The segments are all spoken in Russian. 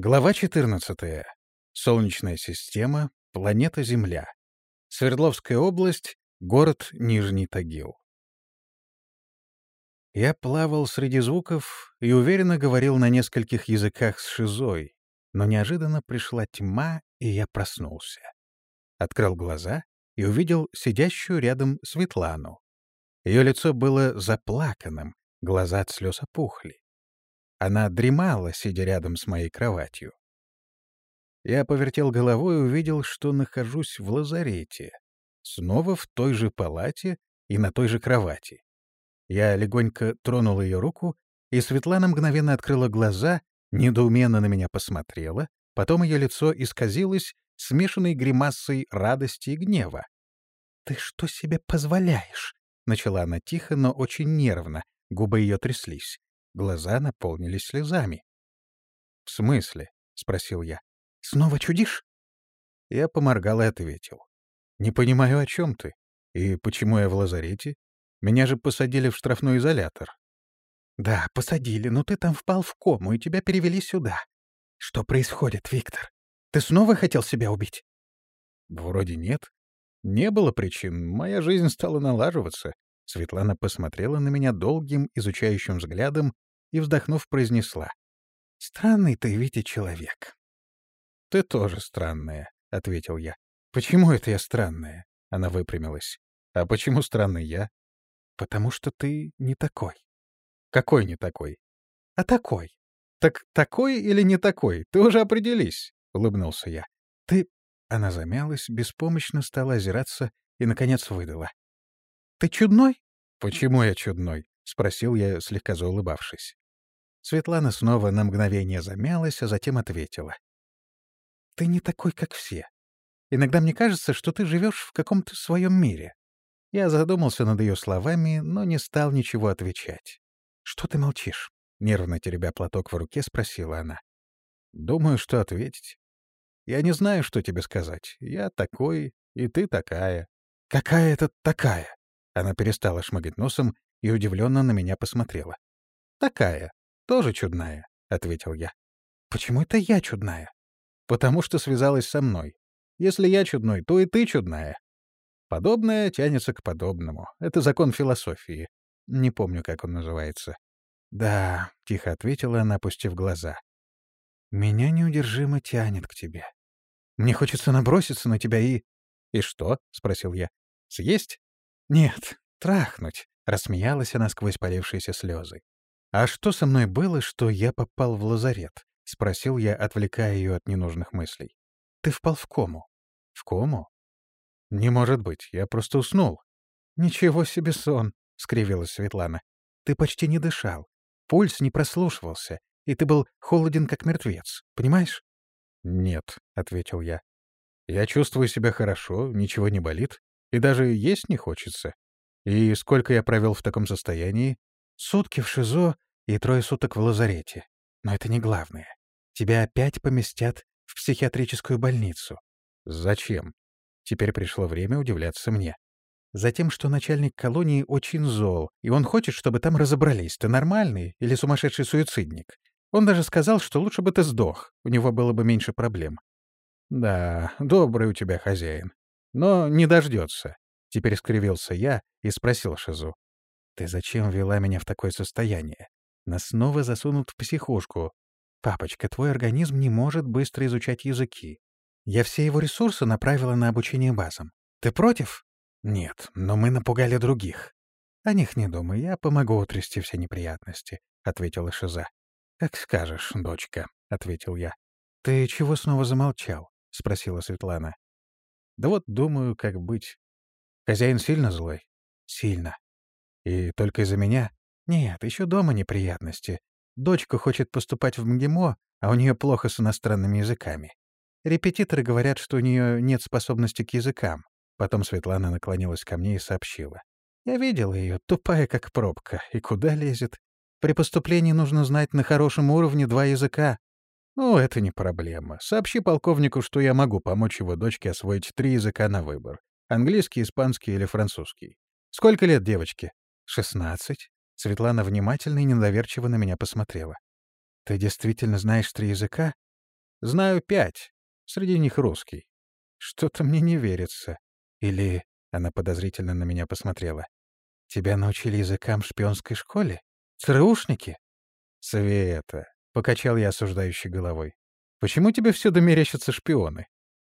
Глава 14. Солнечная система, планета Земля. Свердловская область, город Нижний Тагил. Я плавал среди звуков и уверенно говорил на нескольких языках с шизой, но неожиданно пришла тьма, и я проснулся. Открыл глаза и увидел сидящую рядом Светлану. Ее лицо было заплаканным, глаза от слез опухли. Она дремала, сидя рядом с моей кроватью. Я повертел головой и увидел, что нахожусь в лазарете. Снова в той же палате и на той же кровати. Я легонько тронул ее руку, и Светлана мгновенно открыла глаза, недоуменно на меня посмотрела, потом ее лицо исказилось смешанной гримасой радости и гнева. «Ты что себе позволяешь?» — начала она тихо, но очень нервно, губы ее тряслись. Глаза наполнились слезами. «В смысле?» — спросил я. «Снова чудишь?» Я поморгал и ответил. «Не понимаю, о чем ты. И почему я в лазарете? Меня же посадили в штрафной изолятор». «Да, посадили, но ты там впал в кому, и тебя перевели сюда. Что происходит, Виктор? Ты снова хотел себя убить?» «Вроде нет. Не было причин. Моя жизнь стала налаживаться». Светлана посмотрела на меня долгим, изучающим взглядом и, вздохнув, произнесла. «Странный ты, Витя, человек». «Ты тоже странная», — ответил я. «Почему это я странная?» — она выпрямилась. «А почему странный я?» «Потому что ты не такой». «Какой не такой?» «А такой». «Так такой или не такой? Ты уже определись», — улыбнулся я. «Ты...» — она замялась, беспомощно стала озираться и, наконец, выдала. «Ты чудной?» «Почему я чудной?» — спросил я, слегка заулыбавшись. Светлана снова на мгновение замялась, а затем ответила. «Ты не такой, как все. Иногда мне кажется, что ты живешь в каком-то своем мире». Я задумался над ее словами, но не стал ничего отвечать. «Что ты молчишь?» — нервно теребя платок в руке, спросила она. «Думаю, что ответить. Я не знаю, что тебе сказать. Я такой, и ты такая». «Какая это такая?» Она перестала шмыгать носом и удивленно на меня посмотрела. «Такая. «Тоже чудная», — ответил я. «Почему это я чудная?» «Потому что связалась со мной. Если я чудной, то и ты чудная». Подобное тянется к подобному. Это закон философии. Не помню, как он называется. «Да», — тихо ответила она, опустив глаза. «Меня неудержимо тянет к тебе. Мне хочется наброситься на тебя и...» «И что?» — спросил я. «Съесть?» «Нет, трахнуть», — рассмеялась она сквозь полившиеся слезы. «А что со мной было, что я попал в лазарет?» — спросил я, отвлекая ее от ненужных мыслей. «Ты впал в кому?» «В кому?» «Не может быть, я просто уснул». «Ничего себе сон!» — скривилась Светлана. «Ты почти не дышал, пульс не прослушивался, и ты был холоден, как мертвец, понимаешь?» «Нет», — ответил я. «Я чувствую себя хорошо, ничего не болит, и даже есть не хочется. И сколько я провел в таком состоянии, Сутки в ШИЗО и трое суток в лазарете. Но это не главное. Тебя опять поместят в психиатрическую больницу. Зачем? Теперь пришло время удивляться мне. Затем, что начальник колонии очень зол, и он хочет, чтобы там разобрались, ты нормальный или сумасшедший суицидник. Он даже сказал, что лучше бы ты сдох, у него было бы меньше проблем. Да, добрый у тебя хозяин. Но не дождется. Теперь скривился я и спросил Шизу. Ты зачем вела меня в такое состояние? Нас снова засунут в психушку. Папочка, твой организм не может быстро изучать языки. Я все его ресурсы направила на обучение базам. Ты против? Нет, но мы напугали других. О них не думай, я помогу утрясти все неприятности, — ответила Шиза. Как скажешь, дочка, — ответил я. Ты чего снова замолчал? — спросила Светлана. Да вот думаю, как быть. Хозяин сильно злой? Сильно. И только из-за меня? Нет, еще дома неприятности. Дочка хочет поступать в МГИМО, а у нее плохо с иностранными языками. Репетиторы говорят, что у нее нет способности к языкам. Потом Светлана наклонилась ко мне и сообщила. Я видела ее, тупая как пробка, и куда лезет. При поступлении нужно знать на хорошем уровне два языка. Ну, это не проблема. Сообщи полковнику, что я могу помочь его дочке освоить три языка на выбор. Английский, испанский или французский. Сколько лет девочке? «Шестнадцать?» Светлана внимательно и недоверчиво на меня посмотрела. «Ты действительно знаешь три языка?» Знаю пять. Среди них русский. Что-то мне не верится. Или она подозрительно на меня посмотрела. Тебя научили языкам в шпионской школе? ЦРУшники? Света, покачал я осуждающей головой. Почему тебе всюду мерещатся шпионы?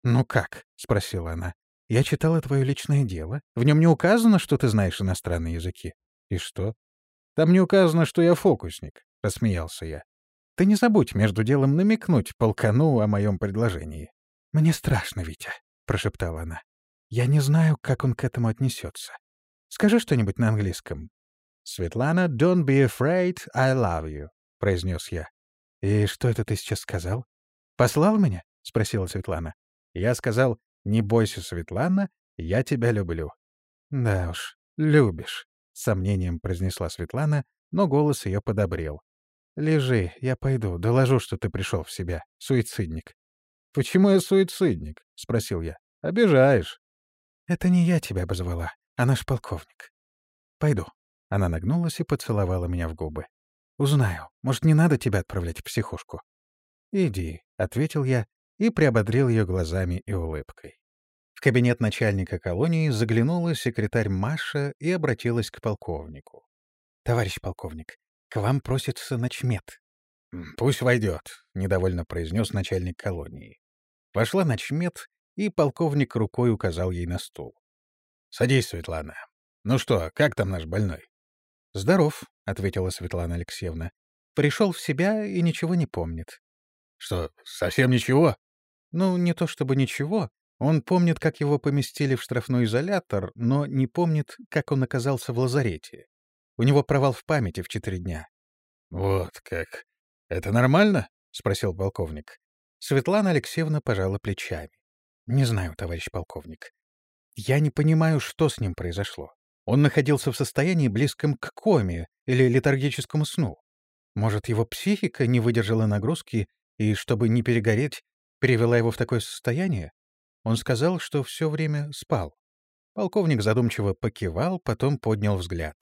Ну как? спросила она. Я читала твое личное дело. В нем не указано, что ты знаешь иностранные языки. И что? Там не указано, что я фокусник, рассмеялся я. Ты не забудь между делом намекнуть полкану о моем предложении. Мне страшно, Витя, прошептала она. Я не знаю, как он к этому отнесется. Скажи что-нибудь на английском. «Светлана, don't be afraid, I love you», — произнес я. «И что это ты сейчас сказал? Послал меня?» — спросила Светлана. Я сказал, «Не бойся, Светлана, я тебя люблю». «Да уж, любишь», — с сомнением произнесла Светлана, но голос ее подобрел. «Лежи, я пойду, доложу, что ты пришел в себя, суицидник». «Почему я суицидник?» — спросил я. «Обижаешь». «Это не я тебя обозвала, а наш полковник. Пойду». Она нагнулась и поцеловала меня в губы. «Узнаю. Может, не надо тебя отправлять в психушку?» «Иди», — ответил я и приободрил ее глазами и улыбкой. В кабинет начальника колонии заглянула секретарь Маша и обратилась к полковнику. «Товарищ полковник, к вам просится начмет». «Пусть войдет», — недовольно произнес начальник колонии. Вошла начмет и полковник рукой указал ей на стул. — Садись, Светлана. Ну что, как там наш больной? — Здоров, — ответила Светлана Алексеевна. — Пришел в себя и ничего не помнит. — Что, совсем ничего? — Ну, не то чтобы ничего. Он помнит, как его поместили в штрафной изолятор, но не помнит, как он оказался в лазарете. У него провал в памяти в четыре дня. — Вот как. Это нормально? — спросил полковник. Светлана Алексеевна пожала плечами. Не знаю, товарищ полковник. Я не понимаю, что с ним произошло. Он находился в состоянии близком к коме или летаргическому сну. Может, его психика не выдержала нагрузки и, чтобы не перегореть, перевела его в такое состояние? Он сказал, что все время спал. Полковник задумчиво покивал, потом поднял взгляд.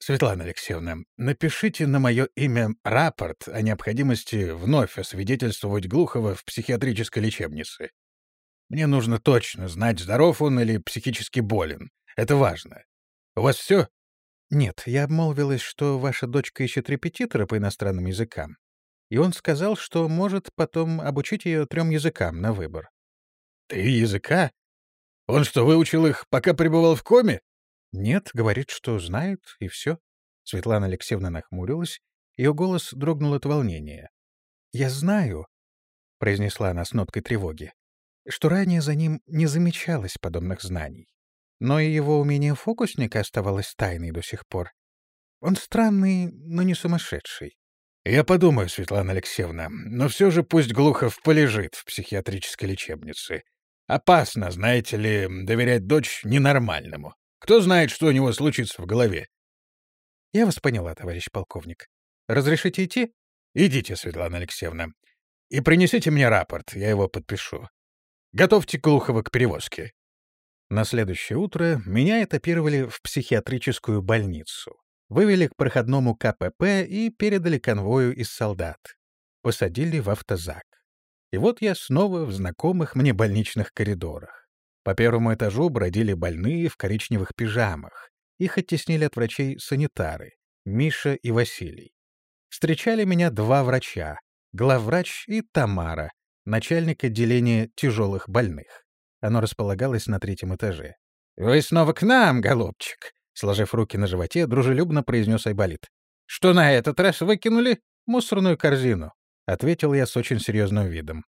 «Светлана Алексеевна, напишите на мое имя рапорт о необходимости вновь освидетельствовать Глухова в психиатрической лечебнице. Мне нужно точно знать, здоров он или психически болен. Это важно. У вас все? Нет, я обмолвилась, что ваша дочка ищет репетитора по иностранным языкам. И он сказал, что может потом обучить ее трем языкам на выбор. Три языка? Он что, выучил их, пока пребывал в коме? Нет, говорит, что знает, и все. Светлана Алексеевна нахмурилась, ее голос дрогнул от волнения. «Я знаю», — произнесла она с ноткой тревоги, что ранее за ним не замечалось подобных знаний. Но и его умение фокусника оставалось тайной до сих пор. Он странный, но не сумасшедший. «Я подумаю, Светлана Алексеевна, но все же пусть Глухов полежит в психиатрической лечебнице. Опасно, знаете ли, доверять дочь ненормальному. Кто знает, что у него случится в голове?» «Я вас поняла, товарищ полковник. Разрешите идти?» «Идите, Светлана Алексеевна. И принесите мне рапорт, я его подпишу. Готовьте Глухова к перевозке. На следующее утро меня этапировали в психиатрическую больницу. Вывели к проходному КПП и передали конвою из солдат. Посадили в автозак. И вот я снова в знакомых мне больничных коридорах. По первому этажу бродили больные в коричневых пижамах. Их оттеснили от врачей санитары — Миша и Василий. Встречали меня два врача — главврач и Тамара, начальник отделения тяжелых больных. Оно располагалось на третьем этаже. «Вы снова к нам, голубчик!» Сложив руки на животе, дружелюбно произнес Айболит. «Что на этот раз выкинули? Мусорную корзину», — ответил я с очень серьезным видом.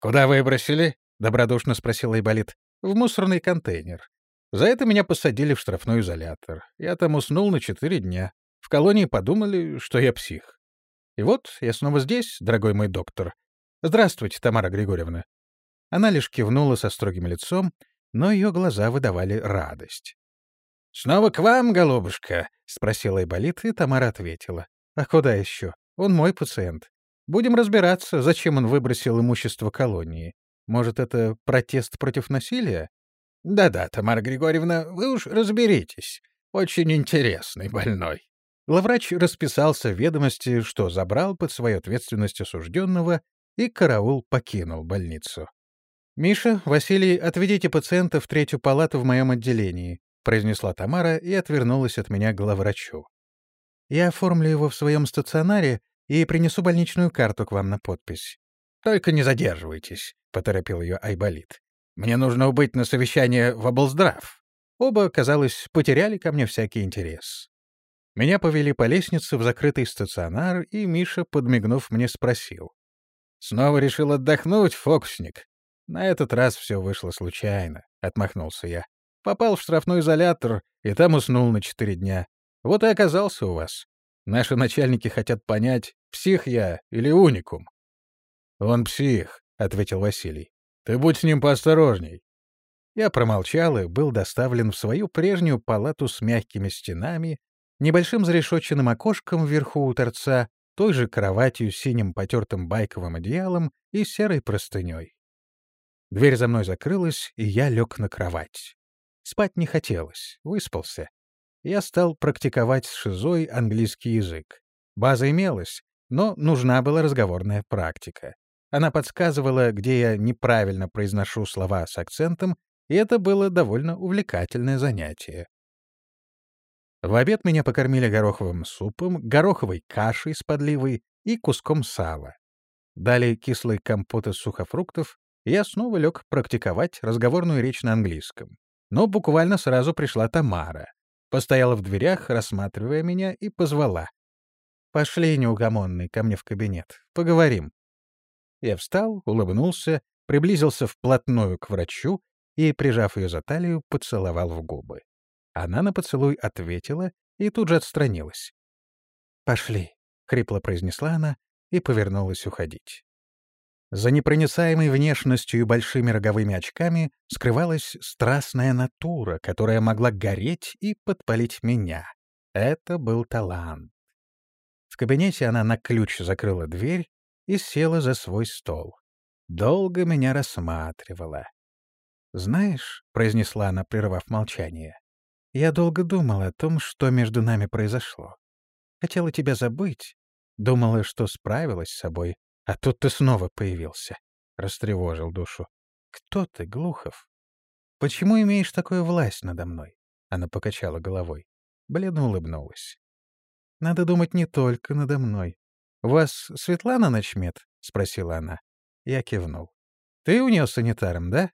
«Куда выбросили?» — добродушно спросил Айболит. «В мусорный контейнер. За это меня посадили в штрафной изолятор. Я там уснул на четыре дня. В колонии подумали, что я псих. И вот я снова здесь, дорогой мой доктор, «Здравствуйте, Тамара Григорьевна». Она лишь кивнула со строгим лицом, но ее глаза выдавали радость. «Снова к вам, голубушка?» — спросила Айболит, и Тамара ответила. «А куда еще? Он мой пациент. Будем разбираться, зачем он выбросил имущество колонии. Может, это протест против насилия?» «Да-да, Тамара Григорьевна, вы уж разберитесь. Очень интересный больной». Главврач расписался в ведомости, что забрал под свою ответственность осужденного и караул покинул больницу. «Миша, Василий, отведите пациента в третью палату в моем отделении», — произнесла Тамара и отвернулась от меня к главврачу. «Я оформлю его в своем стационаре и принесу больничную карту к вам на подпись». «Только не задерживайтесь», — поторопил ее Айболит. «Мне нужно убыть на совещание в облздрав». Оба, казалось, потеряли ко мне всякий интерес. Меня повели по лестнице в закрытый стационар, и Миша, подмигнув мне, спросил. «Снова решил отдохнуть, фокусник?» «На этот раз все вышло случайно», — отмахнулся я. «Попал в штрафной изолятор, и там уснул на четыре дня. Вот и оказался у вас. Наши начальники хотят понять, псих я или уникум». «Он псих», — ответил Василий. «Ты будь с ним поосторожней». Я промолчал и был доставлен в свою прежнюю палату с мягкими стенами, небольшим зарешоченным окошком вверху у торца, той же кроватью с синим потертым байковым одеялом и серой простыней. Дверь за мной закрылась, и я лег на кровать. Спать не хотелось, выспался. Я стал практиковать с шизой английский язык. База имелась, но нужна была разговорная практика. Она подсказывала, где я неправильно произношу слова с акцентом, и это было довольно увлекательное занятие. В обед меня покормили гороховым супом, гороховой кашей с подливой и куском сала. Дали кислый компот из сухофруктов, я снова лег практиковать разговорную речь на английском. Но буквально сразу пришла Тамара. Постояла в дверях, рассматривая меня, и позвала. «Пошли, неугомонный, ко мне в кабинет. Поговорим». Я встал, улыбнулся, приблизился вплотную к врачу и, прижав ее за талию, поцеловал в губы. Она на поцелуй ответила и тут же отстранилась. «Пошли», — хрипло произнесла она и повернулась уходить. За непроницаемой внешностью и большими роговыми очками скрывалась страстная натура, которая могла гореть и подпалить меня. Это был талант. В кабинете она на ключ закрыла дверь и села за свой стол. Долго меня рассматривала. «Знаешь», — произнесла она, прервав молчание, — «я долго думала о том, что между нами произошло. Хотела тебя забыть, думала, что справилась с собой, а тут ты снова появился. Растревожил душу. Кто ты, Глухов? Почему имеешь такую власть надо мной? Она покачала головой. Бледно улыбнулась. Надо думать не только надо мной. «У вас Светлана ночмет?» — спросила она. Я кивнул. «Ты у нее санитаром, да?»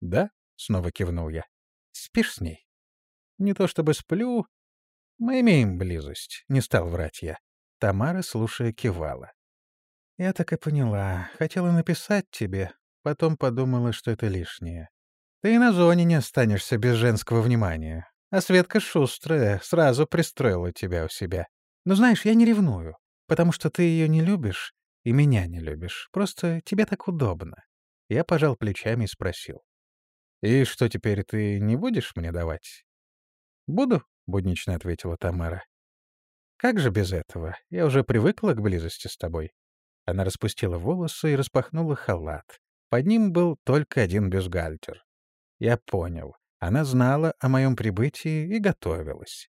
«Да», — снова кивнул я. «Спишь с ней?» «Не то чтобы сплю. Мы имеем близость», — не стал врать я. Тамара, слушая, кивала. «Я так и поняла. Хотела написать тебе, потом подумала, что это лишнее. Ты и на зоне не останешься без женского внимания. А Светка шустрая, сразу пристроила тебя у себя. Но знаешь, я не ревную, потому что ты ее не любишь и меня не любишь. Просто тебе так удобно». Я пожал плечами и спросил. «И что теперь, ты не будешь мне давать?» «Буду», — буднично ответила Тамара. «Как же без этого? Я уже привыкла к близости с тобой». Она распустила волосы и распахнула халат. Под ним был только один бюстгальтер. Я понял. Она знала о моем прибытии и готовилась.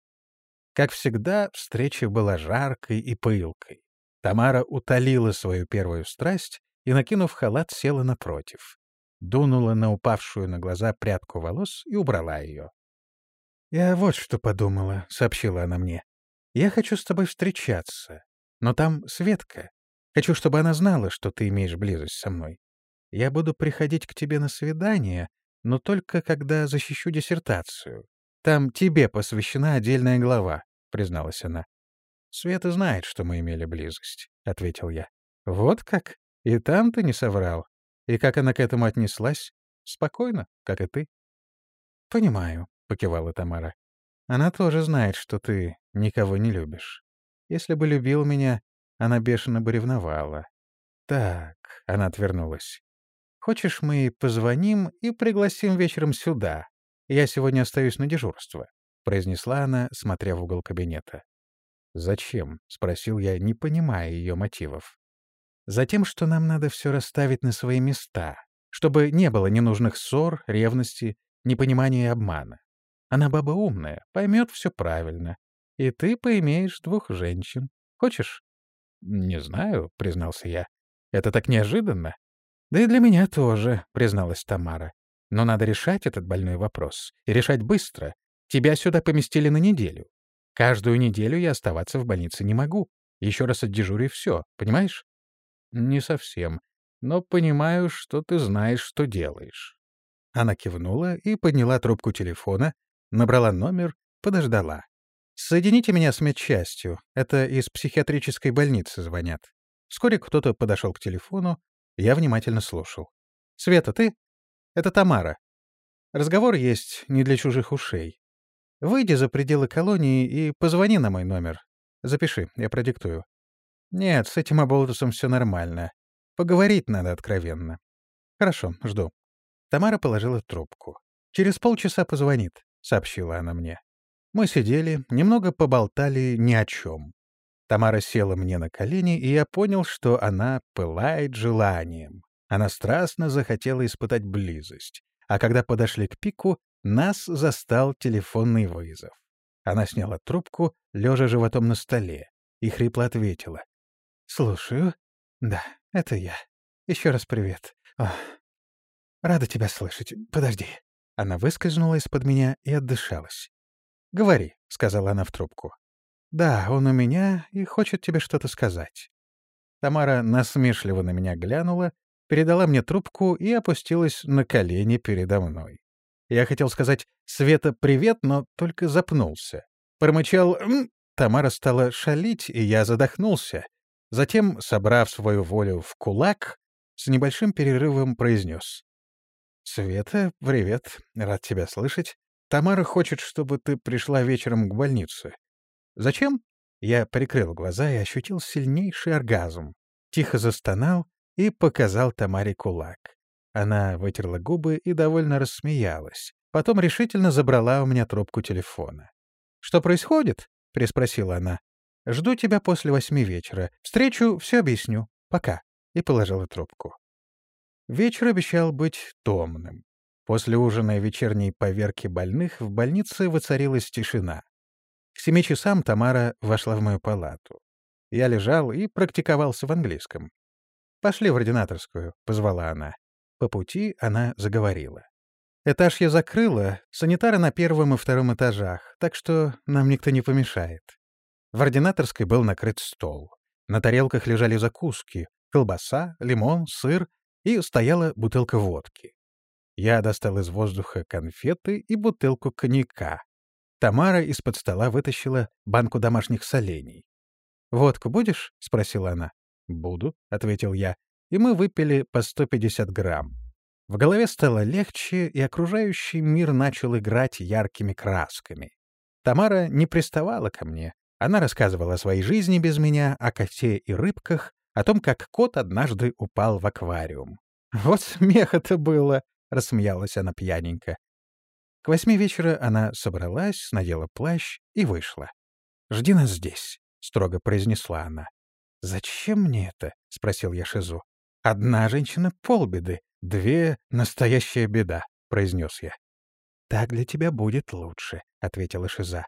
Как всегда, встреча была жаркой и пылкой. Тамара утолила свою первую страсть и, накинув халат, села напротив дунула на упавшую на глаза прядку волос и убрала ее. «Я вот что подумала», — сообщила она мне. «Я хочу с тобой встречаться, но там Светка. Хочу, чтобы она знала, что ты имеешь близость со мной. Я буду приходить к тебе на свидание, но только когда защищу диссертацию. Там тебе посвящена отдельная глава», — призналась она. «Света знает, что мы имели близость», — ответил я. «Вот как? И там ты не соврал?» И как она к этому отнеслась? Спокойно, как и ты. — Понимаю, — покивала Тамара. — Она тоже знает, что ты никого не любишь. Если бы любил меня, она бешено бы ревновала. — Так, — она отвернулась. — Хочешь, мы позвоним и пригласим вечером сюда? Я сегодня остаюсь на дежурство, — произнесла она, смотря в угол кабинета. «Зачем?» — спросил я, не понимая ее мотивов. Затем, что нам надо все расставить на свои места, чтобы не было ненужных ссор, ревности, непонимания и обмана. Она баба умная, поймет все правильно. И ты поимеешь двух женщин. Хочешь? — Не знаю, — признался я. Это так неожиданно. Да и для меня тоже, призналась Тамара. Но надо решать этот больной вопрос. И решать быстро. Тебя сюда поместили на неделю. Каждую неделю я оставаться в больнице не могу. Еще раз отдежурю и все, понимаешь? Не совсем. Но понимаю, что ты знаешь, что делаешь. Она кивнула и подняла трубку телефона, набрала номер, подождала. «Соедините меня с медчастью. Это из психиатрической больницы звонят». Вскоре кто-то подошел к телефону, я внимательно слушал. «Света, ты? Это Тамара. Разговор есть не для чужих ушей. Выйди за пределы колонии и позвони на мой номер. Запиши, я продиктую. Нет, с этим оболтусом все нормально. Поговорить надо откровенно. Хорошо, жду. Тамара положила трубку. Через полчаса позвонит, сообщила она мне. Мы сидели, немного поболтали ни о чем. Тамара села мне на колени, и я понял, что она пылает желанием. Она страстно захотела испытать близость. А когда подошли к пику, нас застал телефонный вызов. Она сняла трубку, лежа животом на столе, и хрипло ответила. «Слушаю. Да, это я. Еще раз привет. О, рада тебя слышать. Подожди». Она выскользнула из-под меня и отдышалась. «Говори», — сказала она в трубку. «Да, он у меня и хочет тебе что-то сказать». Тамара насмешливо на меня глянула, передала мне трубку и опустилась на колени передо мной. Я хотел сказать «Света, привет», но только запнулся. Промычал «М». Тамара стала шалить, и я задохнулся. Затем, собрав свою волю в кулак, с небольшим перерывом произнес. «Света, привет. Рад тебя слышать. Тамара хочет, чтобы ты пришла вечером к больнице. Зачем?» Я прикрыл глаза и ощутил сильнейший оргазм. Тихо застонал и показал Тамаре кулак. Она вытерла губы и довольно рассмеялась. Потом решительно забрала у меня трубку телефона. «Что происходит?» — приспросила она. «Жду тебя после восьми вечера. Встречу, все объясню. Пока». И положила трубку. Вечер обещал быть томным. После ужина и вечерней поверки больных в больнице воцарилась тишина. К семи часам Тамара вошла в мою палату. Я лежал и практиковался в английском. «Пошли в ординаторскую», — позвала она. По пути она заговорила. «Этаж я закрыла, санитары на первом и втором этажах, так что нам никто не помешает». В ординаторской был накрыт стол. На тарелках лежали закуски, колбаса, лимон, сыр и стояла бутылка водки. Я достал из воздуха конфеты и бутылку коньяка. Тамара из-под стола вытащила банку домашних солений. «Водку будешь?» — спросила она. «Буду», — ответил я и мы выпили по 150 грамм. В голове стало легче, и окружающий мир начал играть яркими красками. Тамара не приставала ко мне. Она рассказывала о своей жизни без меня, о коте и рыбках, о том, как кот однажды упал в аквариум. «Вот смех это было!» — рассмеялась она пьяненько. К восьми вечера она собралась, надела плащ и вышла. «Жди нас здесь», — строго произнесла она. «Зачем мне это?» — спросил я Шизу. «Одна женщина — полбеды, две — настоящая беда», — произнес я. «Так для тебя будет лучше», — ответила Шиза.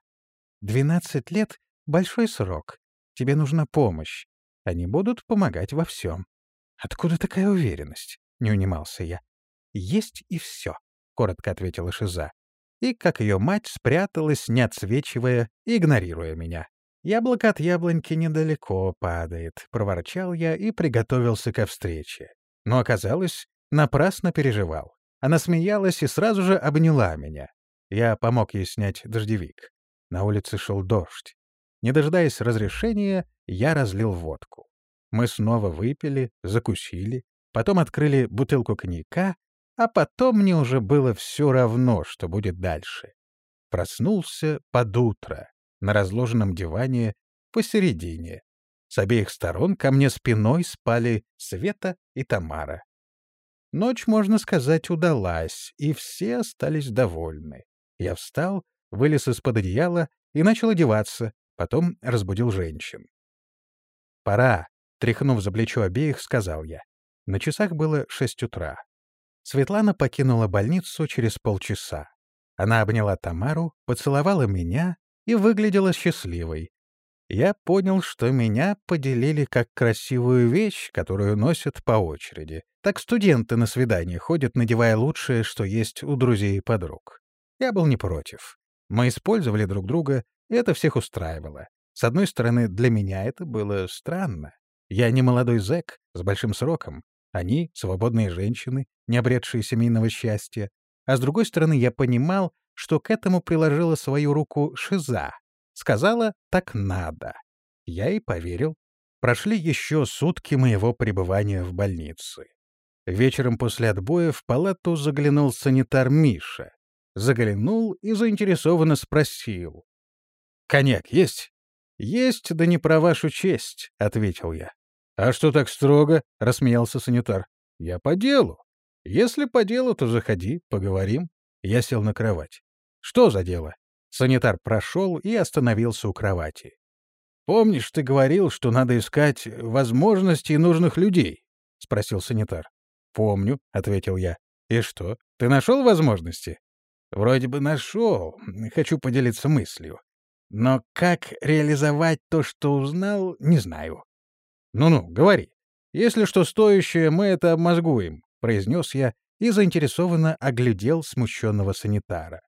«Двенадцать лет — большой срок. Тебе нужна помощь. Они будут помогать во всем». «Откуда такая уверенность?» — не унимался я. «Есть и все», — коротко ответила Шиза. И, как ее мать, спряталась, не отсвечивая, игнорируя меня. «Яблоко от яблоньки недалеко падает», — проворчал я и приготовился ко встрече. Но оказалось, напрасно переживал. Она смеялась и сразу же обняла меня. Я помог ей снять дождевик. На улице шел дождь. Не дожидаясь разрешения, я разлил водку. Мы снова выпили, закусили, потом открыли бутылку коньяка, а потом мне уже было все равно, что будет дальше. Проснулся под утро на разложенном диване посередине. С обеих сторон ко мне спиной спали Света и Тамара. Ночь, можно сказать, удалась, и все остались довольны. Я встал, вылез из-под одеяла и начал одеваться, потом разбудил женщин. «Пора», — тряхнув за плечо обеих, сказал я. На часах было шесть утра. Светлана покинула больницу через полчаса. Она обняла Тамару, поцеловала меня и выглядела счастливой. я понял, что меня поделили как красивую вещь, которую носят по очереди. Так студенты на свидание ходят, надевая лучшее, что есть у друзей и подруг. Я был не против. Мы использовали друг друга, и это всех устраивало. С одной стороны, для меня это было странно. Я не молодой зэк с большим сроком. Они — свободные женщины, не обретшие семейного счастья. А с другой стороны, я понимал, что к этому приложила свою руку Шиза. Сказала «так надо». Я и поверил. Прошли еще сутки моего пребывания в больнице. Вечером после отбоя в палату заглянул санитар Миша. Заглянул и заинтересованно спросил. «Коньяк есть?» «Есть, да не про вашу честь», — ответил я. «А что так строго?» — рассмеялся санитар. «Я по делу. Если по делу, то заходи, поговорим». Я сел на кровать. «Что за дело?» Санитар прошел и остановился у кровати. «Помнишь, ты говорил, что надо искать возможности нужных людей?» — спросил санитар. «Помню», — ответил я. «И что, ты нашел возможности?» «Вроде бы нашел. Хочу поделиться мыслью. Но как реализовать то, что узнал, не знаю». «Ну-ну, говори. Если что стоящее, мы это обмозгуем», — произнес я и заинтересованно оглядел смущенного санитара.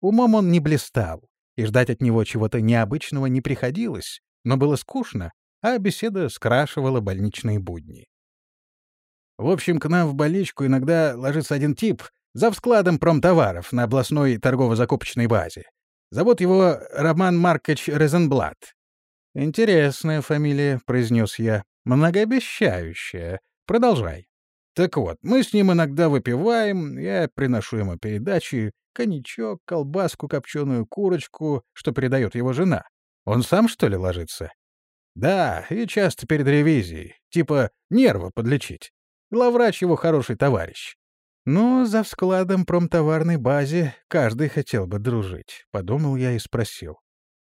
Умом он не блистал, и ждать от него чего-то необычного не приходилось, но было скучно, а беседа скрашивала больничные будни. В общем, к нам в больничку иногда ложится один тип за складом промтоваров на областной торгово-закупочной базе. Зовут его Роман Маркович Резенблат. «Интересная фамилия», — произнес я. «Многообещающая. Продолжай». Так вот, мы с ним иногда выпиваем, я приношу ему передачи, коньячок, колбаску, копченую курочку, что передает его жена. Он сам, что ли, ложится? Да, и часто перед ревизией. Типа нервы подлечить. Главврач его хороший товарищ. Ну, за складом промтоварной базе каждый хотел бы дружить, — подумал я и спросил.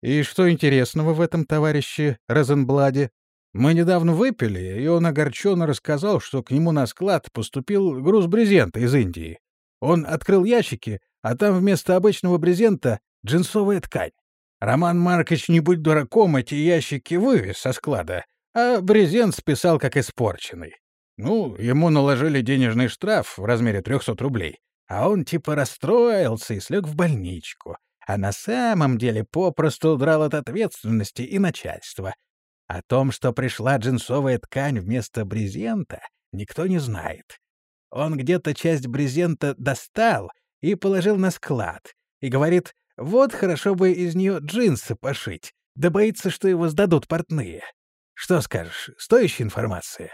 И что интересного в этом товарище Розенбладе? Мы недавно выпили, и он огорченно рассказал, что к нему на склад поступил груз брезента из Индии. Он открыл ящики, а там вместо обычного брезента джинсовая ткань. Роман Маркович, не будь дураком, эти ящики вывез со склада, а брезент списал как испорченный. Ну, ему наложили денежный штраф в размере 300 рублей, а он типа расстроился и слег в больничку, а на самом деле попросту удрал от ответственности и начальства. О том, что пришла джинсовая ткань вместо брезента, никто не знает. Он где-то часть брезента достал и положил на склад, и говорит, вот хорошо бы из нее джинсы пошить, да боится, что его сдадут портные. Что скажешь, стоящая информация?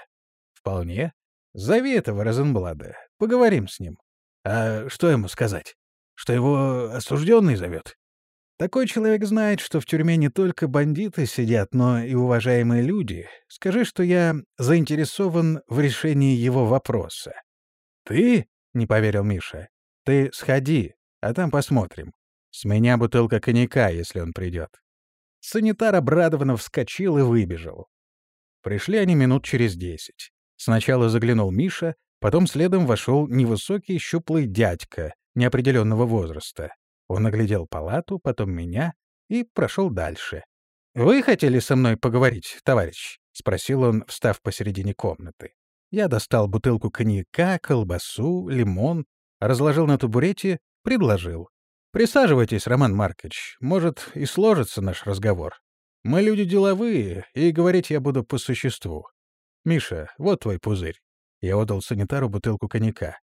Вполне. Зови этого Розенблада. Поговорим с ним. А что ему сказать? Что его осужденный зовет? Такой человек знает, что в тюрьме не только бандиты сидят, но и уважаемые люди. Скажи, что я заинтересован в решении его вопроса. «Ты?» — не поверил Миша. «Ты сходи, а там посмотрим. С меня бутылка коньяка, если он придет». Санитар обрадованно вскочил и выбежал. Пришли они минут через десять. Сначала заглянул Миша, потом следом вошел невысокий щуплый дядька неопределенного возраста. Он оглядел палату, потом меня и прошел дальше. «Вы хотели со мной поговорить, товарищ?» — спросил он, встав посередине комнаты. Я достал бутылку коньяка, колбасу, лимон, разложил на табурете, предложил. «Присаживайтесь, Роман Маркович, может, и сложится наш разговор. Мы люди деловые, и говорить я буду по существу. «Миша, вот твой пузырь». Я отдал санитару бутылку коньяка.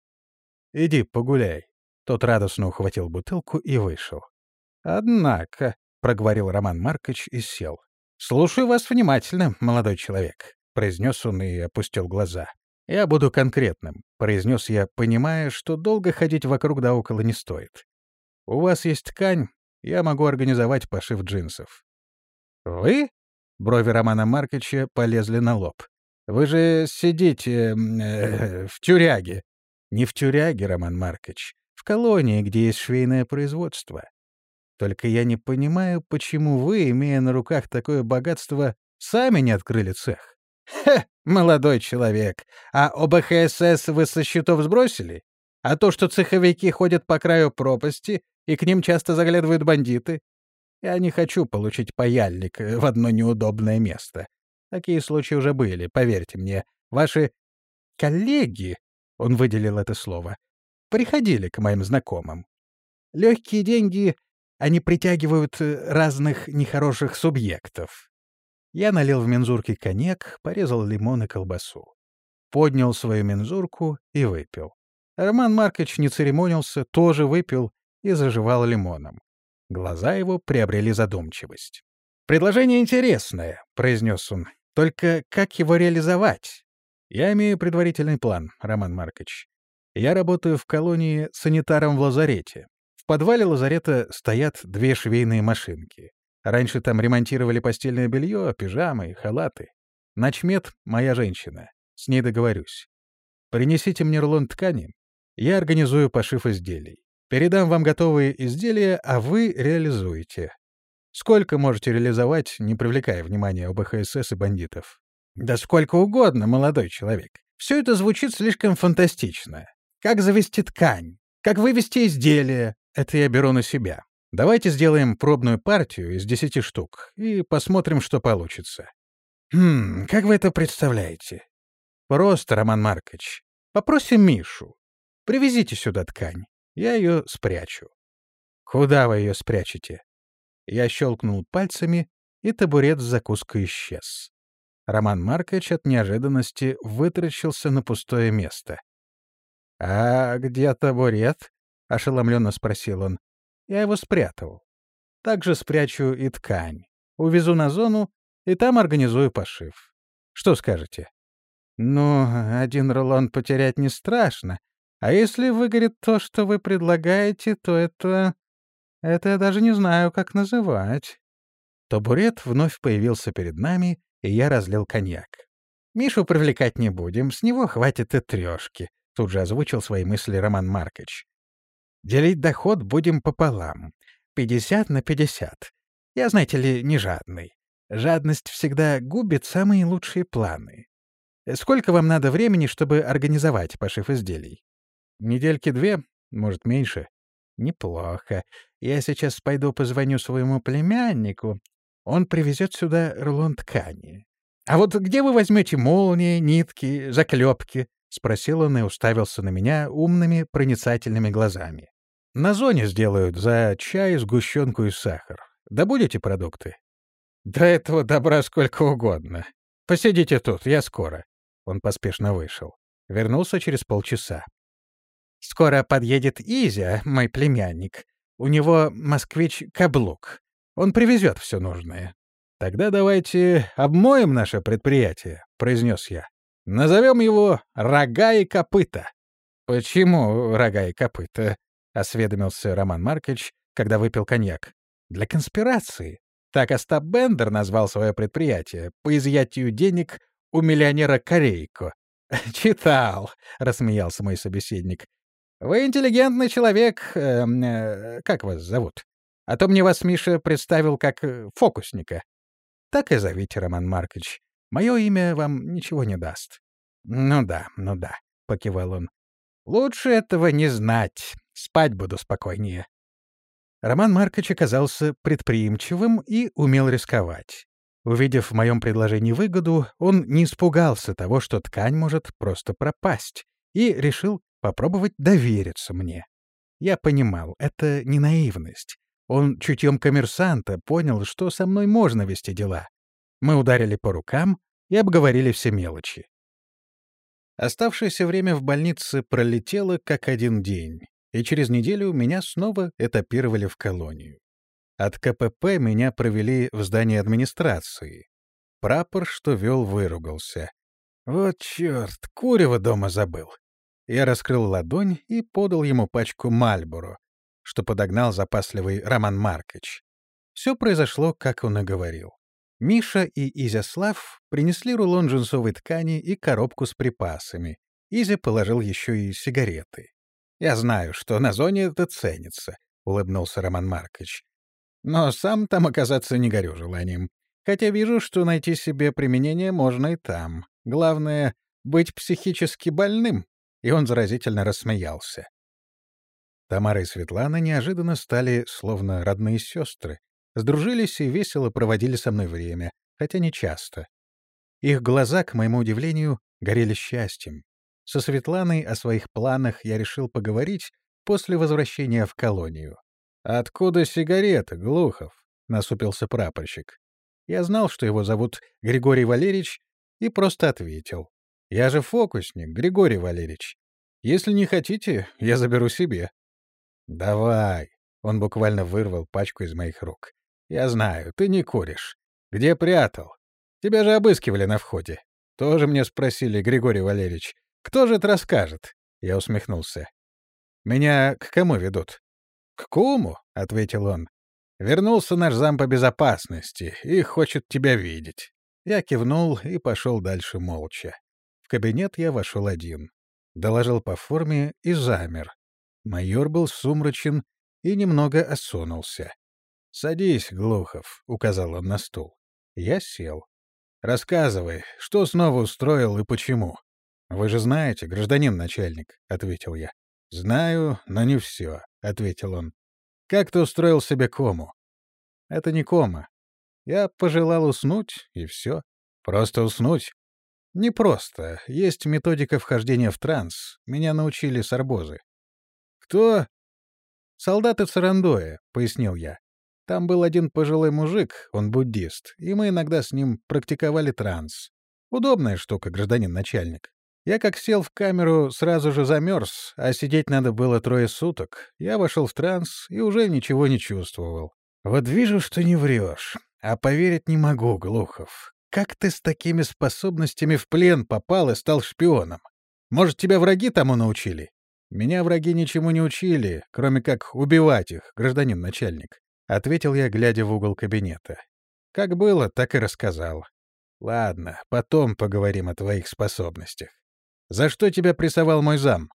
«Иди, погуляй». Тот радостно ухватил бутылку и вышел. «Однако», — проговорил Роман Маркович и сел. «Слушаю вас внимательно, молодой человек», — произнес он и опустил глаза. «Я буду конкретным», — произнес я, понимая, что долго ходить вокруг да около не стоит. «У вас есть ткань, я могу организовать пошив джинсов». «Вы?» — брови Романа Марковича полезли на лоб. Вы же сидите э, в тюряге. Не в тюряге, Роман Маркович, в колонии, где есть швейное производство. Только я не понимаю, почему вы, имея на руках такое богатство, сами не открыли цех. Хе, молодой человек, а ОБХСС вы со счетов сбросили? А то, что цеховики ходят по краю пропасти, и к ним часто заглядывают бандиты? Я не хочу получить паяльник э, в одно неудобное место. Такие случаи уже были, поверьте мне. Ваши коллеги, — он выделил это слово, — приходили к моим знакомым. Легкие деньги, они притягивают э, разных нехороших субъектов. Я налил в мензурки коньяк, порезал лимон и колбасу. Поднял свою мензурку и выпил. Роман Маркович не церемонился, тоже выпил и заживал лимоном. Глаза его приобрели задумчивость. «Предложение интересное», — произнес он. «Только как его реализовать?» «Я имею предварительный план, Роман Маркович. Я работаю в колонии санитаром в лазарете. В подвале лазарета стоят две швейные машинки. Раньше там ремонтировали постельное белье, пижамы, халаты. Начмет — моя женщина. С ней договорюсь. Принесите мне рулон ткани. Я организую пошив изделий. Передам вам готовые изделия, а вы реализуете. Сколько можете реализовать, не привлекая внимания ОБХСС и бандитов? Да сколько угодно, молодой человек. Все это звучит слишком фантастично. Как завести ткань? Как вывести изделие? Это я беру на себя. Давайте сделаем пробную партию из десяти штук и посмотрим, что получится. Хм, как вы это представляете? Просто, Роман Маркович. Попросим Мишу. Привезите сюда ткань. Я ее спрячу. Куда вы ее спрячете? Я щелкнул пальцами, и табурет с закуской исчез. Роман Маркович от неожиданности вытрачился на пустое место. — А где табурет? — ошеломленно спросил он. — Я его спрятал. Также спрячу и ткань. Увезу на зону, и там организую пошив. Что скажете? — Ну, один рулон потерять не страшно, а если выгорит то, что вы предлагаете, то это... Это я даже не знаю, как называть. Табурет вновь появился перед нами, и я разлил коньяк. «Мишу привлекать не будем, с него хватит и трешки», — тут же озвучил свои мысли Роман Маркович. «Делить доход будем пополам. Пятьдесят на пятьдесят. Я, знаете ли, не жадный. Жадность всегда губит самые лучшие планы. Сколько вам надо времени, чтобы организовать пошив изделий?» Недельки две, может, меньше. Неплохо. Я сейчас пойду позвоню своему племяннику. Он привезет сюда рулон ткани. А вот где вы возьмете молнии, нитки, заклепки? — спросил он и уставился на меня умными, проницательными глазами. — На зоне сделают за чай, сгущенку и сахар. Добудете продукты? — До этого добра сколько угодно. Посидите тут, я скоро. Он поспешно вышел. Вернулся через полчаса. Скоро подъедет Изя, мой племянник. У него москвич Каблук. Он привезет все нужное. Тогда давайте обмоем наше предприятие, произнес я. Назовем его «Рога и копыта». Почему «Рога и копыта»? осведомился Роман Маркович, когда выпил коньяк. Для конспирации. Так Остап Бендер назвал свое предприятие по изъятию денег у миллионера Корейко. «Читал», — рассмеялся мой собеседник. Вы интеллигентный человек. Э, э, как вас зовут? А то мне вас Миша представил как э, фокусника. Так и зовите, Роман Маркович. Мое имя вам ничего не даст. Ну да, ну да, покивал он. Лучше этого не знать. Спать буду спокойнее. Роман Маркович оказался предприимчивым и умел рисковать. Увидев в моем предложении выгоду, он не испугался того, что ткань может просто пропасть, и решил попробовать довериться мне. Я понимал, это не наивность. Он чутьем коммерсанта понял, что со мной можно вести дела. Мы ударили по рукам и обговорили все мелочи. Оставшееся время в больнице пролетело как один день, и через неделю меня снова этапировали в колонию. От КПП меня провели в здание администрации. Прапор, что вел, выругался. «Вот черт, курева дома забыл. Я раскрыл ладонь и подал ему пачку Мальборо, что подогнал запасливый Роман Маркоч. Все произошло, как он и говорил. Миша и Изяслав принесли рулон джинсовой ткани и коробку с припасами. Изя положил еще и сигареты. «Я знаю, что на зоне это ценится», — улыбнулся Роман Маркович. «Но сам там оказаться не горю желанием. Хотя вижу, что найти себе применение можно и там. Главное — быть психически больным и он заразительно рассмеялся. Тамара и Светлана неожиданно стали словно родные сестры. Сдружились и весело проводили со мной время, хотя не часто. Их глаза, к моему удивлению, горели счастьем. Со Светланой о своих планах я решил поговорить после возвращения в колонию. «Откуда сигарета, Глухов?» — насупился прапорщик. Я знал, что его зовут Григорий Валерьевич, и просто ответил. «Я же фокусник, Григорий Валерьевич. Если не хотите, я заберу себе». «Давай!» — он буквально вырвал пачку из моих рук. «Я знаю, ты не куришь. Где прятал? Тебя же обыскивали на входе. Тоже мне спросили, Григорий Валерьевич. Кто же это расскажет?» Я усмехнулся. «Меня к кому ведут?» «К куму», — ответил он. «Вернулся наш зам по безопасности и хочет тебя видеть». Я кивнул и пошел дальше молча. В кабинет я вошел один. Доложил по форме и замер. Майор был сумрачен и немного осунулся. «Садись, Глухов», — указал он на стул. Я сел. «Рассказывай, что снова устроил и почему?» «Вы же знаете, гражданин начальник», — ответил я. «Знаю, но не все», — ответил он. «Как ты устроил себе кому?» «Это не кома. Я пожелал уснуть, и все. Просто уснуть?» «Не просто. Есть методика вхождения в транс. Меня научили с арбозы». «Кто?» «Солдаты в Сарандое», — пояснил я. Там был один пожилой мужик, он буддист, и мы иногда с ним практиковали транс. Удобная штука, гражданин начальник. Я как сел в камеру, сразу же замерз, а сидеть надо было трое суток. Я вошел в транс и уже ничего не чувствовал. Вот вижу, что не врешь. А поверить не могу, Глухов. Как ты с такими способностями в плен попал и стал шпионом? Может, тебя враги тому научили? Меня враги ничему не учили, кроме как убивать их, гражданин начальник. — ответил я, глядя в угол кабинета. «Как было, так и рассказал. Ладно, потом поговорим о твоих способностях. За что тебя прессовал мой зам?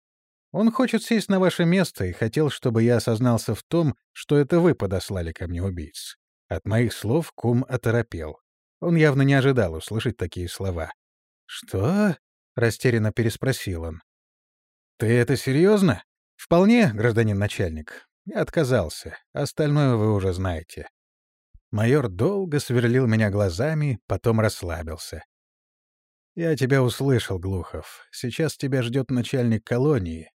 Он хочет сесть на ваше место и хотел, чтобы я осознался в том, что это вы подослали ко мне убийц». От моих слов кум оторопел. Он явно не ожидал услышать такие слова. «Что?» — растерянно переспросил он. «Ты это серьезно?» «Вполне, гражданин начальник. Я отказался. Остальное вы уже знаете. Майор долго сверлил меня глазами, потом расслабился. «Я тебя услышал, Глухов. Сейчас тебя ждет начальник колонии.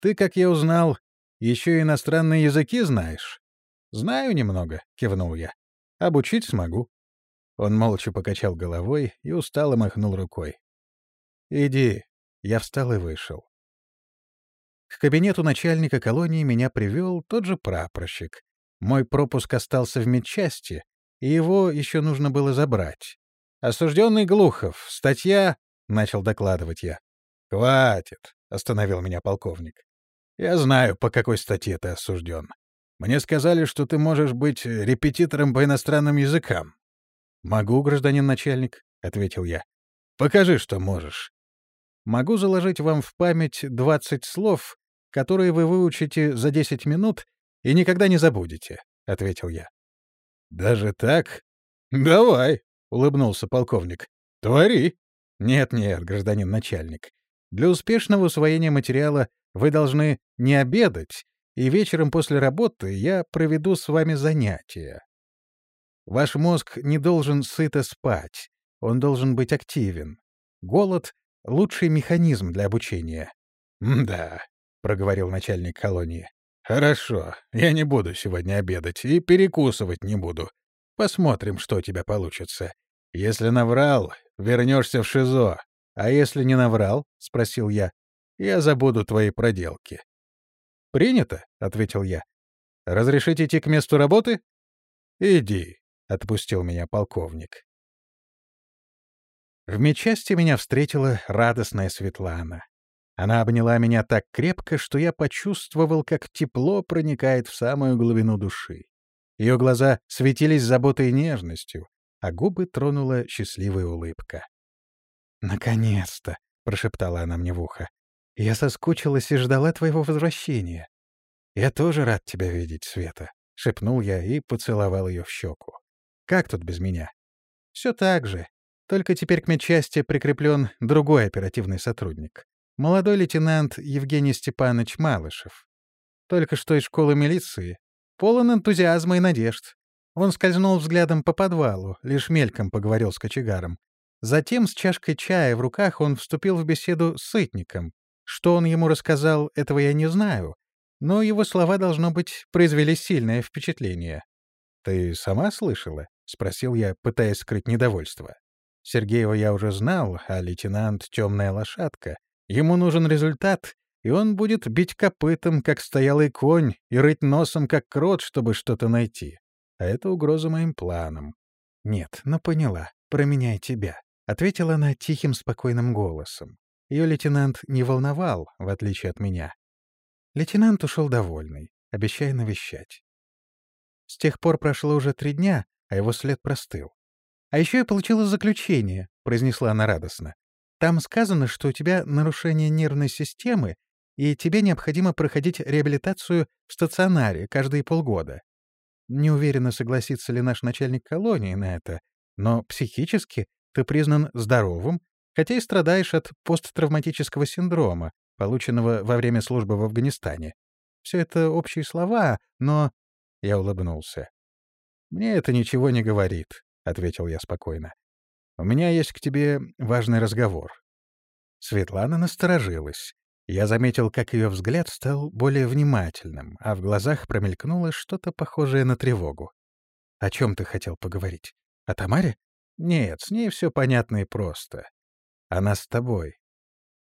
Ты, как я узнал, еще иностранные языки знаешь?» «Знаю немного», — кивнул я. «Обучить смогу». Он молча покачал головой и устало махнул рукой. «Иди». Я встал и вышел. К кабинету начальника колонии меня привел тот же прапорщик. Мой пропуск остался в медчасти, и его еще нужно было забрать. «Осужденный Глухов, статья...» — начал докладывать я. «Хватит», — остановил меня полковник. «Я знаю, по какой статье ты осужден. Мне сказали, что ты можешь быть репетитором по иностранным языкам». «Могу, гражданин начальник», — ответил я. «Покажи, что можешь». Могу заложить вам в память 20 слов, которые вы выучите за 10 минут и никогда не забудете, — ответил я. — Даже так? — Давай, — улыбнулся полковник. — Твори. Нет-нет, гражданин начальник. Для успешного усвоения материала вы должны не обедать, и вечером после работы я проведу с вами занятия. Ваш мозг не должен сыто спать, он должен быть активен. Голод лучший механизм для обучения. «Да», — проговорил начальник колонии. «Хорошо, я не буду сегодня обедать и перекусывать не буду. Посмотрим, что у тебя получится. Если наврал, вернешься в ШИЗО. А если не наврал, — спросил я, — я забуду твои проделки». «Принято», — ответил я. «Разрешите идти к месту работы?» «Иди», — отпустил меня полковник. В медчасти меня встретила радостная Светлана. Она обняла меня так крепко, что я почувствовал, как тепло проникает в самую глубину души. Ее глаза светились заботой и нежностью, а губы тронула счастливая улыбка. «Наконец-то!» — прошептала она мне в ухо. «Я соскучилась и ждала твоего возвращения. Я тоже рад тебя видеть, Света», — шепнул я и поцеловал ее в щеку. «Как тут без меня?» «Все так же. Только теперь к медчасти прикреплен другой оперативный сотрудник. Молодой лейтенант Евгений Степанович Малышев. Только что из школы милиции. Полон энтузиазма и надежд. Он скользнул взглядом по подвалу, лишь мельком поговорил с кочегаром. Затем с чашкой чая в руках он вступил в беседу с сытником. Что он ему рассказал, этого я не знаю, но его слова, должно быть, произвели сильное впечатление. «Ты сама слышала?» — спросил я, пытаясь скрыть недовольство. Сергеева я уже знал, а лейтенант — темная лошадка. Ему нужен результат, и он будет бить копытом, как стоялый конь, и рыть носом, как крот, чтобы что-то найти. А это угроза моим планам. «Нет, но поняла. Про меня и тебя», — ответила она тихим, спокойным голосом. Ее лейтенант не волновал, в отличие от меня. Лейтенант ушел довольный, обещая навещать. С тех пор прошло уже три дня, а его след простыл. «А еще я получила заключение», — произнесла она радостно. «Там сказано, что у тебя нарушение нервной системы, и тебе необходимо проходить реабилитацию в стационаре каждые полгода. Не уверена, согласится ли наш начальник колонии на это, но психически ты признан здоровым, хотя и страдаешь от посттравматического синдрома, полученного во время службы в Афганистане. Все это общие слова, но...» Я улыбнулся. «Мне это ничего не говорит», — ответил я спокойно. «У меня есть к тебе важный разговор». Светлана насторожилась. Я заметил, как ее взгляд стал более внимательным, а в глазах промелькнуло что-то похожее на тревогу. «О чем ты хотел поговорить? О Тамаре?» «Нет, с ней все понятно и просто. Она с тобой».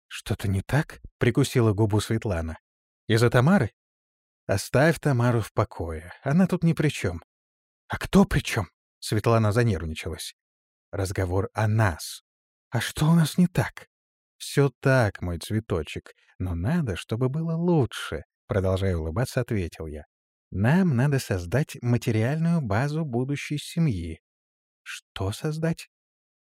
«Что-то не так?» — прикусила губу Светлана. «Из-за Тамары?» «Оставь Тамару в покое. Она тут ни при чем». «А кто при чем?» — Светлана занервничалась. «Разговор о нас. А что у нас не так?» «Все так, мой цветочек, но надо, чтобы было лучше», — продолжая улыбаться, ответил я. «Нам надо создать материальную базу будущей семьи». «Что создать?»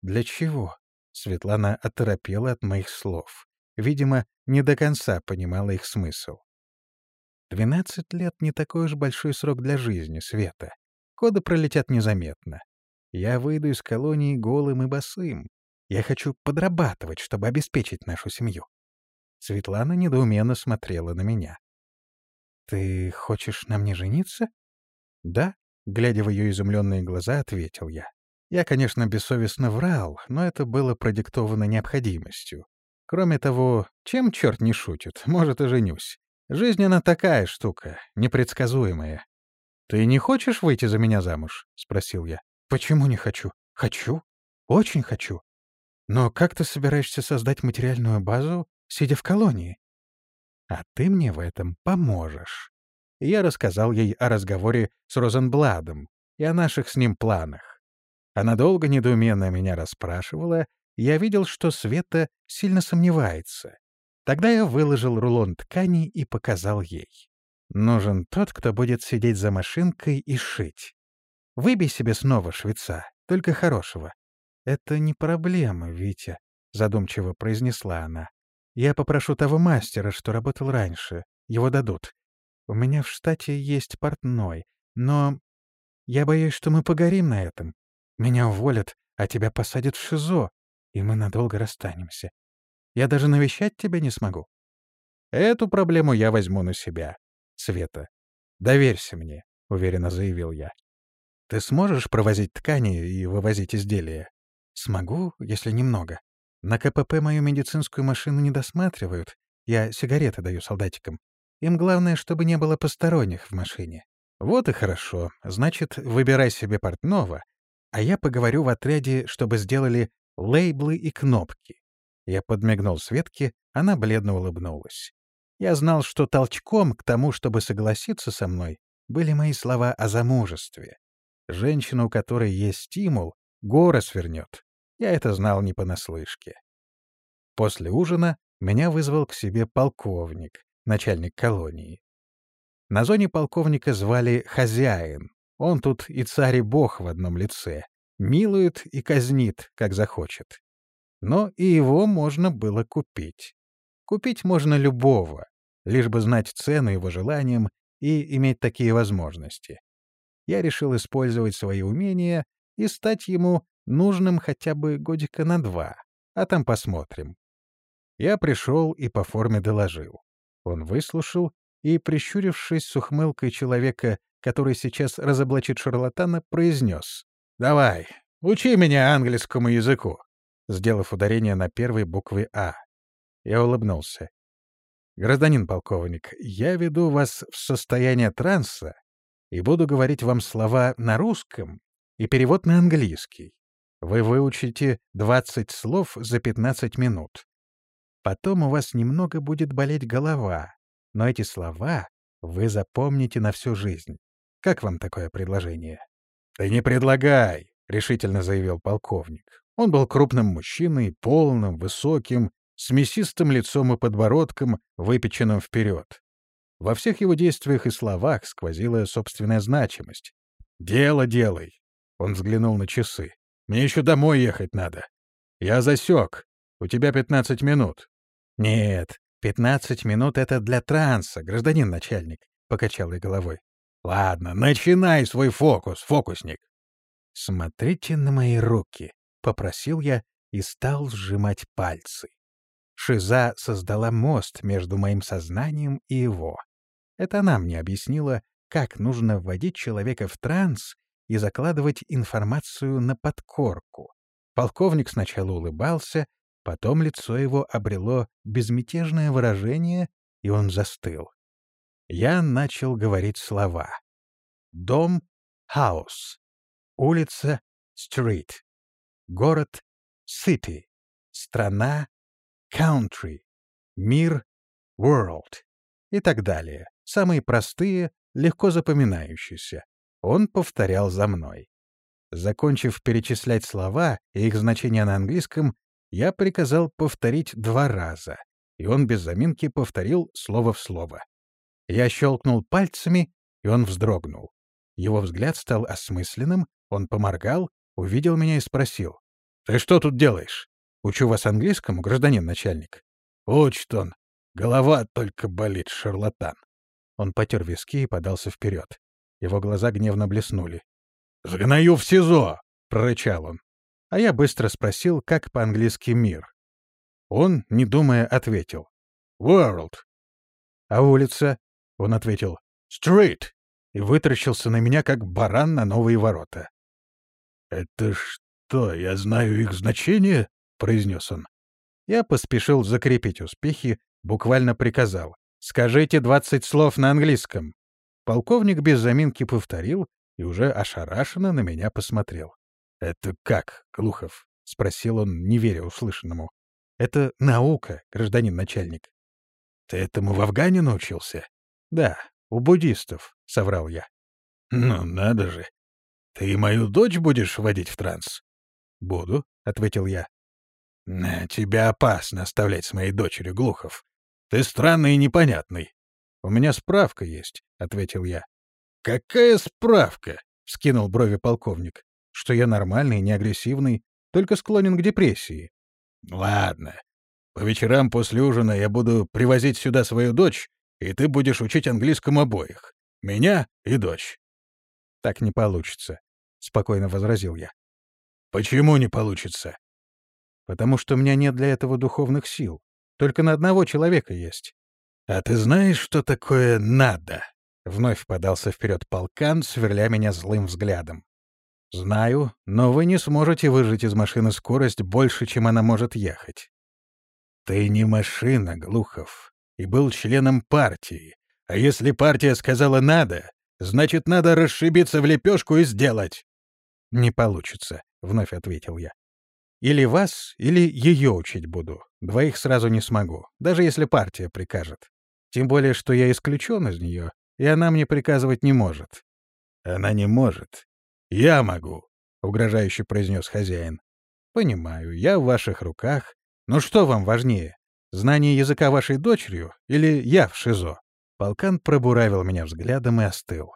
«Для чего?» Светлана оторопела от моих слов. Видимо, не до конца понимала их смысл. «Двенадцать лет — не такой уж большой срок для жизни, Света. Годы пролетят незаметно. Я выйду из колонии голым и босым. Я хочу подрабатывать, чтобы обеспечить нашу семью. Светлана недоуменно смотрела на меня. «Ты хочешь на мне жениться?» «Да», — глядя в ее изумленные глаза, ответил я. Я, конечно, бессовестно врал, но это было продиктовано необходимостью. Кроме того, чем черт не шутит, может, и женюсь. Жизнь она такая штука, непредсказуемая. «Ты не хочешь выйти за меня замуж?» — спросил я. «Почему не хочу? Хочу. Очень хочу. Но как ты собираешься создать материальную базу, сидя в колонии? А ты мне в этом поможешь. я рассказал ей о разговоре с Розенбладом и о наших с ним планах. Она долго недоуменно меня расспрашивала, и я видел, что Света сильно сомневается. Тогда я выложил рулон ткани и показал ей. Нужен тот, кто будет сидеть за машинкой и шить. Выбей себе снова швеца, только хорошего. «Это не проблема, Витя», — задумчиво произнесла она. «Я попрошу того мастера, что работал раньше. Его дадут. У меня в штате есть портной, но я боюсь, что мы погорим на этом. Меня уволят, а тебя посадят в ШИЗО, и мы надолго расстанемся. Я даже навещать тебя не смогу». «Эту проблему я возьму на себя, Света. Доверься мне», — уверенно заявил я. «Ты сможешь провозить ткани и вывозить изделия?» Смогу, если немного. На КПП мою медицинскую машину не досматривают. Я сигареты даю солдатикам. Им главное, чтобы не было посторонних в машине. Вот и хорошо. Значит, выбирай себе портного, а я поговорю в отряде, чтобы сделали лейблы и кнопки. Я подмигнул Светке, она бледно улыбнулась. Я знал, что толчком к тому, чтобы согласиться со мной, были мои слова о замужестве. Женщина, у которой есть стимул, горы свернет. Я это знал не понаслышке. После ужина меня вызвал к себе полковник, начальник колонии. На зоне полковника звали «хозяин». Он тут и царь и бог в одном лице. Милует и казнит, как захочет. Но и его можно было купить. Купить можно любого, лишь бы знать цену его желаниям и иметь такие возможности. Я решил использовать свои умения и стать ему нужным хотя бы годика на два, а там посмотрим. Я пришел и по форме доложил. Он выслушал и, прищурившись с ухмылкой человека, который сейчас разоблачит шарлатана, произнес. «Давай, учи меня английскому языку», сделав ударение на первой букве «А». Я улыбнулся. «Гражданин полковник, я веду вас в состояние транса и буду говорить вам слова на русском и перевод на английский. Вы выучите 20 слов за 15 минут. Потом у вас немного будет болеть голова, но эти слова вы запомните на всю жизнь. Как вам такое предложение? — Ты не предлагай, — решительно заявил полковник. Он был крупным мужчиной, полным, высоким, с мясистым лицом и подбородком, выпеченным вперед. Во всех его действиях и словах сквозила собственная значимость. «Дело делай!» Он взглянул на часы. «Мне еще домой ехать надо. Я засек. У тебя пятнадцать минут». «Нет, пятнадцать минут — это для транса, гражданин начальник», — покачал я головой. «Ладно, начинай свой фокус, фокусник». «Смотрите на мои руки», — попросил я и стал сжимать пальцы. Шиза создала мост между моим сознанием и его. Это она мне объяснила, как нужно вводить человека в транс и закладывать информацию на подкорку. Полковник сначала улыбался, потом лицо его обрело безмятежное выражение, и он застыл. Я начал говорить слова. Дом — house, улица — street, город — city, страна country, мир, world и так далее. Самые простые, легко запоминающиеся. Он повторял за мной. Закончив перечислять слова и их значения на английском, я приказал повторить два раза, и он без заминки повторил слово в слово. Я щелкнул пальцами, и он вздрогнул. Его взгляд стал осмысленным, он поморгал, увидел меня и спросил. «Ты что тут делаешь?» Учу вас английскому, гражданин начальник. Учит он. Голова только болит, шарлатан. Он потер виски и подался вперед. Его глаза гневно блеснули. «Сгною в СИЗО!» — прорычал он. А я быстро спросил, как по-английски «мир». Он, не думая, ответил. «World». «А улица?» — он ответил. «Street» и вытаращился на меня, как баран на новые ворота. «Это что, я знаю их значение?» — произнес он. Я поспешил закрепить успехи, буквально приказал. «Скажите двадцать слов на английском». Полковник без заминки повторил и уже ошарашенно на меня посмотрел. «Это как, Глухов?» — спросил он, не веря услышанному. «Это наука, гражданин начальник». «Ты этому в Афгане научился?» «Да, у буддистов», — соврал я. «Ну, надо же. Ты мою дочь будешь вводить в транс?» «Буду», — ответил я. «Тебя опасно оставлять с моей дочерью, Глухов. Ты странный и непонятный». «У меня справка есть», — ответил я. «Какая справка?» — вскинул брови полковник. «Что я нормальный, не агрессивный, только склонен к депрессии». «Ладно. По вечерам после ужина я буду привозить сюда свою дочь, и ты будешь учить английскому обоих. Меня и дочь». «Так не получится», — спокойно возразил я. «Почему не получится?» Потому что у меня нет для этого духовных сил. Только на одного человека есть. — А ты знаешь, что такое «надо»? — вновь подался вперед полкан, сверля меня злым взглядом. — Знаю, но вы не сможете выжить из машины скорость больше, чем она может ехать. — Ты не машина, Глухов, и был членом партии. А если партия сказала «надо», значит, надо расшибиться в лепешку и сделать. — Не получится, — вновь ответил я. Или вас, или ее учить буду. Двоих сразу не смогу, даже если партия прикажет. Тем более, что я исключен из нее, и она мне приказывать не может». «Она не может. Я могу», — угрожающе произнес хозяин. «Понимаю, я в ваших руках. Но что вам важнее, знание языка вашей дочерью или я в ШИЗО?» Полкан пробуравил меня взглядом и остыл.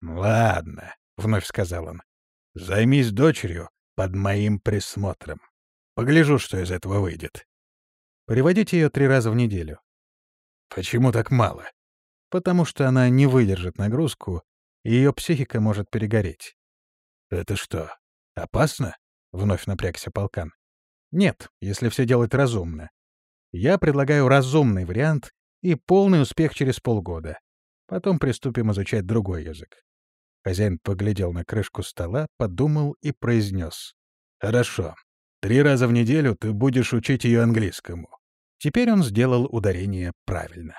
«Ладно», — вновь сказал он. «Займись дочерью, под моим присмотром. Погляжу, что из этого выйдет. Приводите ее три раза в неделю. Почему так мало? Потому что она не выдержит нагрузку, и ее психика может перегореть. Это что, опасно? Вновь напрягся полкан. Нет, если все делать разумно. Я предлагаю разумный вариант и полный успех через полгода. Потом приступим изучать другой язык. Хозяин поглядел на крышку стола, подумал и произнес. «Хорошо. Три раза в неделю ты будешь учить ее английскому». Теперь он сделал ударение правильно.